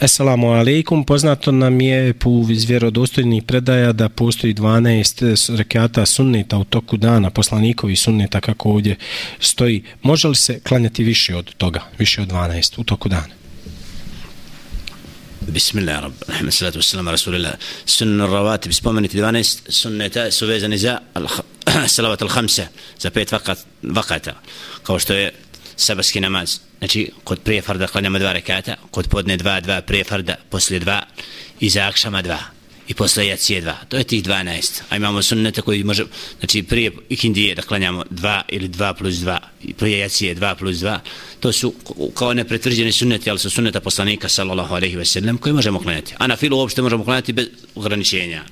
Assalamu alaikum, poznato nam je po iz vjerodostojnih predaja da postoji 12 rekata sunneta u toku dana, poslanikovi sunneta kako ovdje stoji. Može li se klanjati više od toga, više od 12 u toku dana? Bismillah, rab, alhamdulillah, salatu wassalamu, rasulillah. Sunna ravati, spomenuti 12 sunneta su vezani za salavat al-hamsa, za pet vakata, kao što je sabarski namaz. Znači, kod prije farda klanjamo dva rekata, kod podne dva, dva prije farda, poslije dva, i za akšama dva, i posle jacije dva. To je tih 12. A imamo sunnete koji može, znači prije ikindije da klanjamo dva ili dva plus dva, i prije jacije dva plus dva. To su kao nepretvrđeni sunneti, ali su sunneta poslanika sallallahu alaihi ve sellem koji možemo klanjati. A na filu uopšte možemo klanjati bez ograničenja.